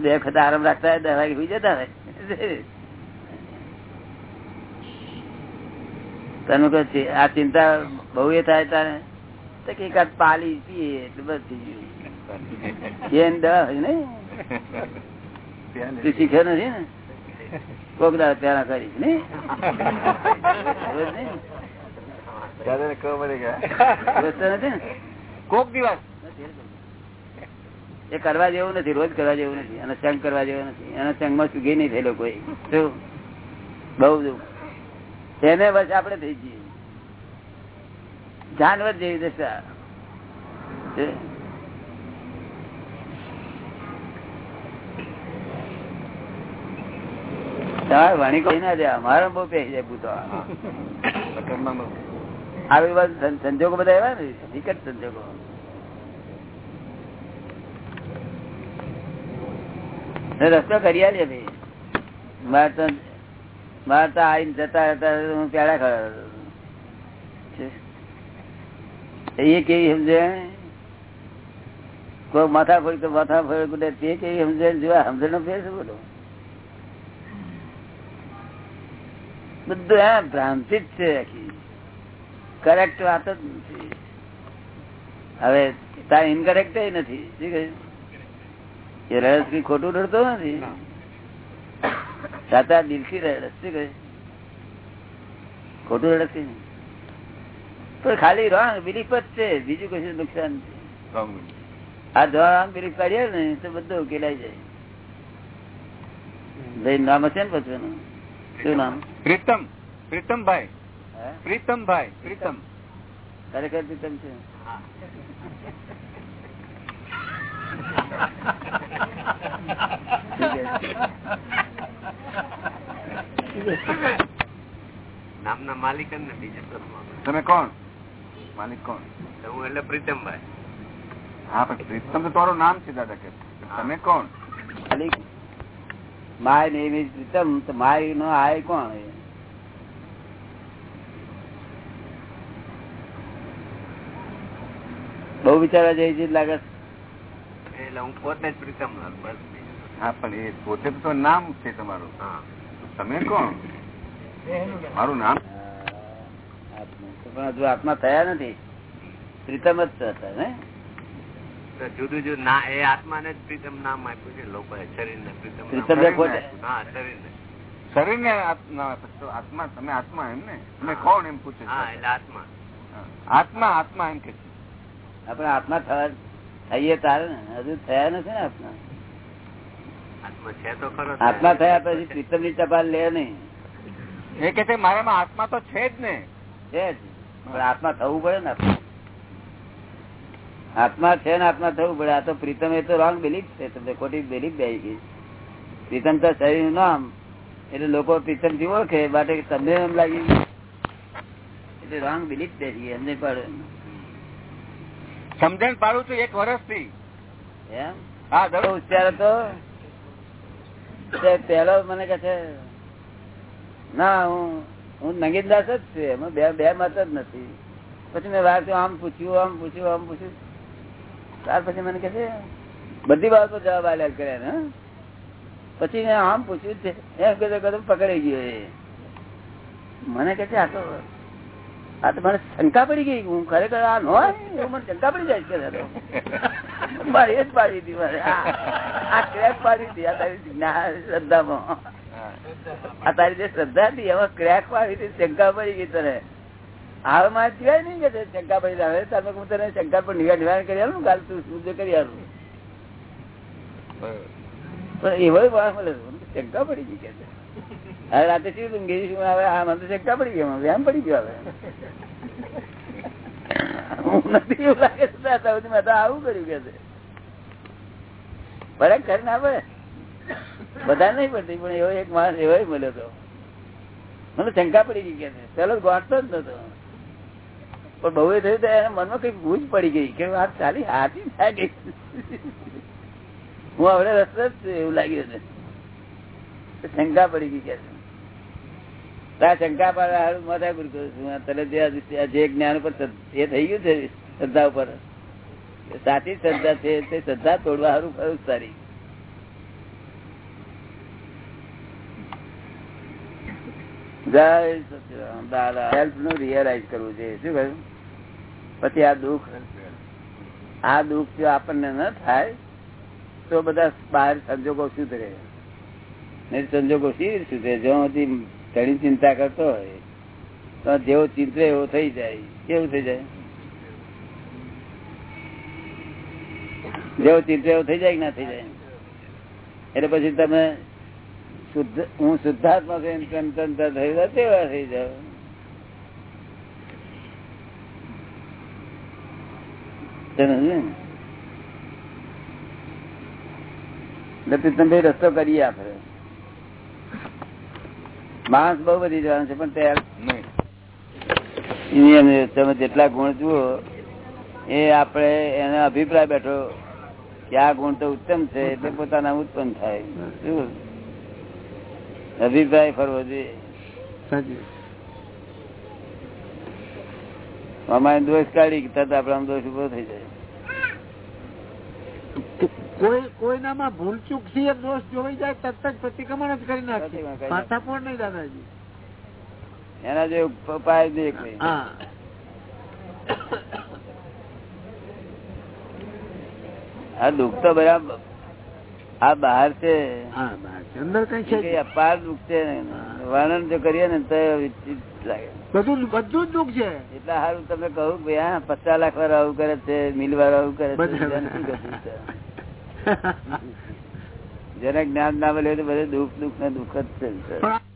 બે વખત આરામ રાખતા હોય દસ વાગે સુઈ જતા હોય. તને કહે આ ચિંતા બહુ એ થાય તારે. તો કે એકાદ પાલી પીએ એટલે બસ થઈ દવા હોય ને તું શીખ્યો નથી ને? કોક દાડો પેલા કરીશ ને? કોક દિવસ. એ કરવા જેવું નથી રોજ કરવા જેવું નથી. અને સંગ કરવા જેવું નથી. એના સંગમાં ચૂકી નહીં થયેલો કોઈ. શું? બહુ એને બસ આપડે થઈ જઈએ. જાનવર જેવી દશા. વાણી કોઈ ના બહુ વાત સંજોગો બધા એવા ને, વિકટ સંજોગો. રસ્તો કરી આલીએ ભાઈ. મારે તો મારે તો આવીને જતા હતા હું પેડા ખરા. એ કેવી સમજે કોઈ માથા ફોડ તો માથા ફોડ ગુડે તે કેવી સમજે જોવા સમજણ નો ફેર છે બોલો? બધું હા ભ્રાંતિ જ છે આખી. કરેક્ટ વાત જ નથી. હવે તાર ઇનકરેક્ટ નથી. શું કહ્યું? એ રસ કઈ ખોટું રડતો નથી? સાતા દિલથી રડસ શું કહે ખોટું રડસ નહીં. ખાલી રોંગ બિલીફ જ છે. બીજું કશું નુકસાન છે. આ રોંગ બિલીફ કાઢીએ ને તો બધું ઉકેલાઈ જાય. ભાઈ નામ હશે ને પછી શું નામ? પ્રીતમ. પ્રીતમભાઈ. પ્રીતમભાઈ. પ્રીતમ. ખરેખર પ્રીતમ છે. નામના માલિક ને બીજા તમે કોણ? માલિક કોણ? હું એટલે પ્રીતમભાઈ. હા પણ પ્રીતમ તો તમારું નામ છે દાદા કે. તમે કોણ? માલિક. માય નેમ ઇઝ પ્રીતમ તો માય નો આય કોણ? એ? બહુ વિચારવા જેવી ચીજ લાગે એટલે હું પોતે જ તો- હા પણ એ પોતે તો નામ છે તમારું. હા. તમે કોણ? મારું નામ? પણ હજુ આત્મા થયા નથી. પ્રીતમ જ હતા અત્યારે, જુદું જુદું ના એ આત્માને જ પ્રીતમ નામ આપ્યું છે. પ્રીતમ ને ખોટે. શરીર ને આત્મા તમે આત્મા એમ ને? તમે કોણ એમ પૂછે છે? આત્મા. આત્મા આત્મા એમ કે આપણે આત્મા થવા થઈએ તારે ને. હજુ થયા નથી ને આત્મા. આત્મા છે તો ખરો આત્મા થયા પછી પ્રીતમની ટપાલ લે નહીં. એ કે છે મારામાં આત્મા તો છે જ ને. છે જ. પણ આત્મા થવું પડે ને આત્મા છે ને આત્મા થવું પડે. આ તો પ્રીતમ એ તો રોંગ બિલીફ છે. તમને ખોટી બિલીફ બે ગઈ. પ્રીતમ તો શરીરનું નામ. એટલે લોકો પ્રીતમથી ઓળખે માટે તમને એમ લાગી એટલે રોંગ બિલીફ બે ગઈ એમને પણ સમજણ પાડું છું એક વર્ષથી એમ? હા દરરોજ ઉચ્ચાર હતો તે પેલો મને કહે છે ના હું હું નગીનદાસ જ છું. એમાં બે બે મત જ નથી. પછી મેં વાર આમ પૂછ્યું આમ પૂછ્યું આમ પૂછ્યું. ત્યાર પછી મને કે છે, બધી બાબતો જવાબ આલ્યા કરે ને પછી મેં આમ પૂછ્યું છે. એમ કહેતો પકડાઈ ગયો એ. મને કે છે, આ તો આ તો મને શંકા પડી ગઈ. હું ખરેખર આ નો મને શંકા પડી જાય છે. મારે એ જ પાડી હતી મારે. આ ક્રેક પાડી હતી, આ તારી શ્રદ્ધામાં. આ તારી જે શ્રદ્ધા હતી એમાં ક્રેક પાડી હતી શંકા પડી ગઈ તને. હાલમાં સિવાય નહીં કે શંકા પડી આવે તમે હું તને શંકા પર નિવારણ નિવારણ કરી આવું કાલ તું શુદ્ધ કરી આવું પણ એવો વાત મળે શંકા પડી ગઈ કે હવે રાતે શું તું શું? આવે આ મને શંકા પડી ગયો વ્યાયામ પડી ગયો હવે. હું નથી એવું લાગે મેં આવું કર્યું કે છે. ફરક કરીને પડે બધા નહીં પડતી, પણ એવો એક માણસ, એવો મળ્યો હતો મને શંકા પડી ગઈ કે પેલો ગોઠતો જ નતો. પણ બહુ એ થયું એના મનમાં કઈ ભૂજ પડી ગઈ કે આ ચાલી હાથી થાય ગઈ હું હવે રસ્તો જ એવું લાગ્યું છે. શંકા પડી ગઈ કે શંકા પર માથા કુર કરું છું. તને જે જ્ઞાન ઉપર એ થઈ ગયું છે શ્રદ્ધા ઉપર. સાચી શ્રદ્ધા છે, તે શ્રદ્ધા તોડવા સારું કરું છું જય શું પછી આ દુઃખ આ દુઃખ જો આપણને ન થાય, તો બધા બહાર સંજોગો સુધરે. નહીં સંજોગો સી સુધરે? જો ઘણી ચિંતા કરતો હોય તો જેવો ચિંતે એવો થઈ જાય. કેવું થઈ જાય? જેવો ચિંતે એવો થઈ જાય કે ના થઈ જાય? એટલે પછી તમે શુદ્ધ, હું શુદ્ધાત્મા થઈને તેમ તેમ તેમ થઈ જાય, તેવા થઈ જાવ પ્રીતમભાઈ રસ્તો કરીએ આપડે માણસ બહુ બધી જવાનું છે, પણ તૈયાર તમે જેટલા ગુણ જુઓ, એ આપણે એનો અભિપ્રાય બેઠો કે આ ગુણ તો ઉત્તમ છે, એટલે પોતાના ઉત્પન્ન થાય. શું? અભિપ્રાય ફરવો જોઈએ. અમારે દોષ કાઢી તરત આપણા દોષ ઊભો થઈ જાય. કોઈ કોઈનામાં ભૂલચૂકથી દોષ જોઈ જાય તરત જ પ્રતિક્રમણ જ કરી નાખે પ્રતિક્રમણ કરી પાછા પણ નહીં દાદાજી. એના જે ઉપાય. હા. આ દુઃખ તો બરાબર આ બહાર છે. અંદર કઈ છે અપાર દુઃખ છે વર્ણન જો કરીએ ને તો બધું બધું જ દુઃખ છે. એટલા સારું તમે કહું કે હા પચાસ લાખ વાર આવું કરે છે મિલ વાર આવું કરે છે? જેને જ્ઞાન ના મળે તો બધે દુઃખ દુઃખ ને દુઃખ જ છે.